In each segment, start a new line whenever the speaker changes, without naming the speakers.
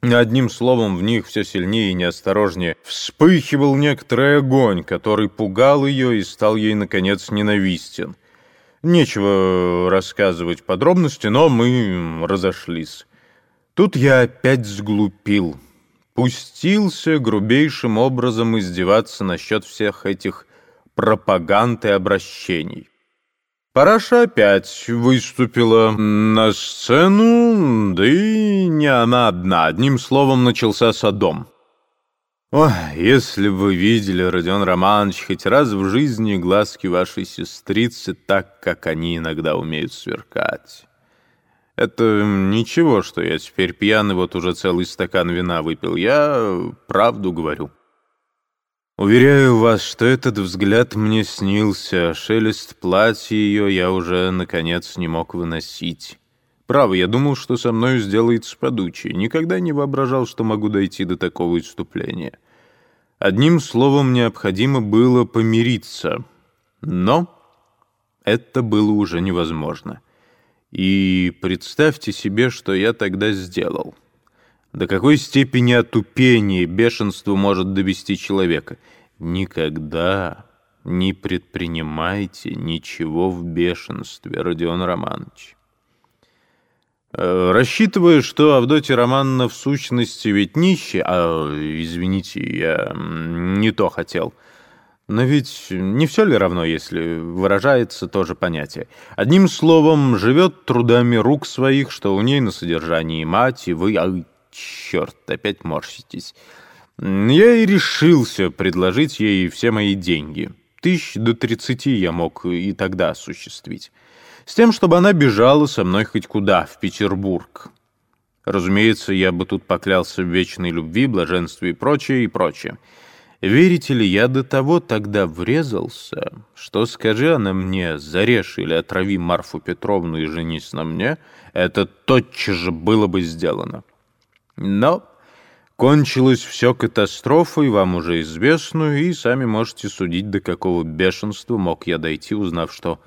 Одним словом, в них все сильнее и неосторожнее вспыхивал некоторый огонь, который пугал ее и стал ей, наконец, ненавистен. Нечего рассказывать подробности, но мы разошлись. Тут я опять сглупил. Пустился грубейшим образом издеваться насчет всех этих пропаганд и обращений. Параша опять выступила на сцену, да и не она одна. Одним словом, начался садом. Ой, если бы вы видели, Родион Романович, хоть раз в жизни глазки вашей сестрицы так, как они иногда умеют сверкать. Это ничего, что я теперь пьяный, вот уже целый стакан вина выпил. Я правду говорю. Уверяю вас, что этот взгляд мне снился, шелест платья ее я уже, наконец, не мог выносить. Право, я думал, что со мной сделается подучие. Никогда не воображал, что могу дойти до такого исступления. Одним словом, необходимо было помириться. Но это было уже невозможно. И представьте себе, что я тогда сделал. До какой степени отупения и бешенства может довести человека? Никогда не предпринимайте ничего в бешенстве, Родион Романович. Э, рассчитывая, что Авдотья Романовна в сущности ведь нищая, а, извините, я не то хотел — но ведь не все ли равно, если выражается тоже понятие? Одним словом, живет трудами рук своих, что у ней на содержании мать, и вы... Черт, опять морщитесь. Я и решился предложить ей все мои деньги. Тысяч до тридцати я мог и тогда осуществить. С тем, чтобы она бежала со мной хоть куда, в Петербург. Разумеется, я бы тут поклялся в вечной любви, блаженстве и прочее, и прочее. Верите ли, я до того тогда врезался, что скажи она мне, зарежь или отрави Марфу Петровну и женись на мне, это тотчас же было бы сделано. Но кончилось все катастрофой, вам уже известную, и сами можете судить, до какого бешенства мог я дойти, узнав, что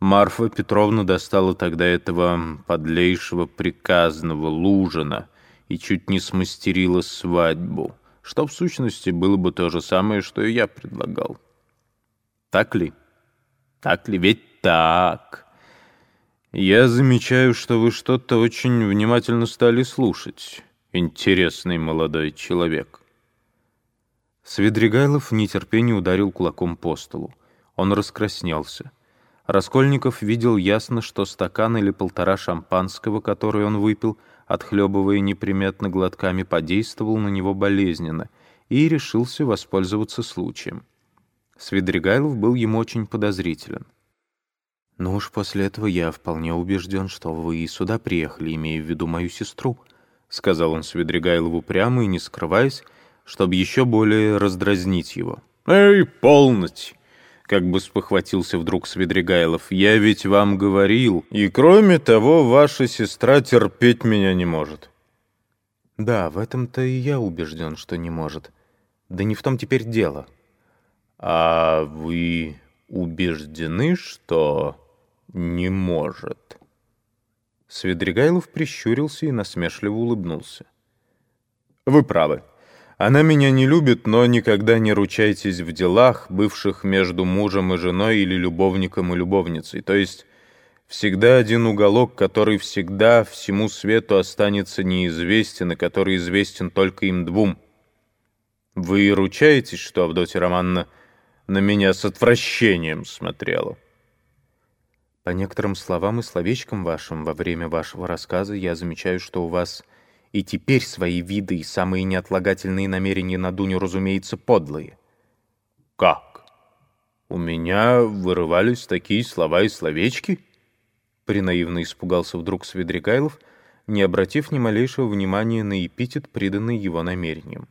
Марфа Петровна достала тогда этого подлейшего приказного Лужина и чуть не смастерила свадьбу что в сущности было бы то же самое, что и я предлагал. Так ли? Так ли? Ведь так. Я замечаю, что вы что-то очень внимательно стали слушать, интересный молодой человек. Свидригайлов в нетерпении ударил кулаком по столу. Он раскраснелся. Раскольников видел ясно, что стакан или полтора шампанского, который он выпил, отхлебывая неприметно глотками, подействовал на него болезненно и решился воспользоваться случаем. Свидригайлов был ему очень подозрителен. «Ну уж после этого я вполне убежден, что вы и сюда приехали, имея в виду мою сестру», — сказал он Свидригайлову прямо и не скрываясь, чтобы еще более раздразнить его. «Эй, полночь!» как бы спохватился вдруг Свидригайлов. «Я ведь вам говорил, и кроме того, ваша сестра терпеть меня не может». «Да, в этом-то и я убежден, что не может. Да не в том теперь дело». «А вы убеждены, что не может?» Свидригайлов прищурился и насмешливо улыбнулся. «Вы правы». Она меня не любит, но никогда не ручайтесь в делах, бывших между мужем и женой или любовником и любовницей. То есть всегда один уголок, который всегда всему свету останется неизвестен, и который известен только им двум. Вы ручаетесь, что Авдотья Романовна на меня с отвращением смотрела? По некоторым словам и словечкам вашим во время вашего рассказа я замечаю, что у вас и теперь свои виды и самые неотлагательные намерения на Дуню, разумеется, подлые. «Как? У меня вырывались такие слова и словечки?» Принаивно испугался вдруг Свидригайлов, не обратив ни малейшего внимания на эпитет, приданный его намерением.